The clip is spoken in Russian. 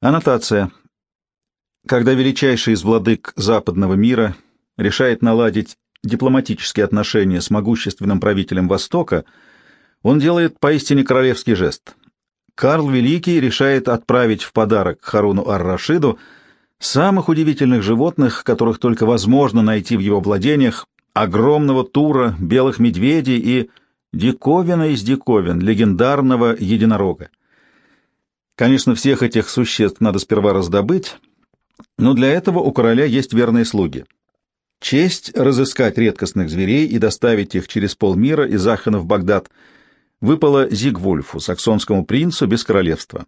Аннотация. Когда величайший из владык западного мира решает наладить дипломатические отношения с могущественным правителем Востока, он делает поистине королевский жест. Карл Великий решает отправить в подарок Харуну ар-Рашиду самых удивительных животных, которых только возможно найти в его владениях, огромного тура, белых медведей и диковина из диковин, легендарного единорога. Конечно, всех этих существ надо сперва раздобыть, но для этого у короля есть верные слуги. Честь разыскать редкостных зверей и доставить их через полмира из Ахена в Багдад выпала Зигвульфу, саксонскому принцу без королевства.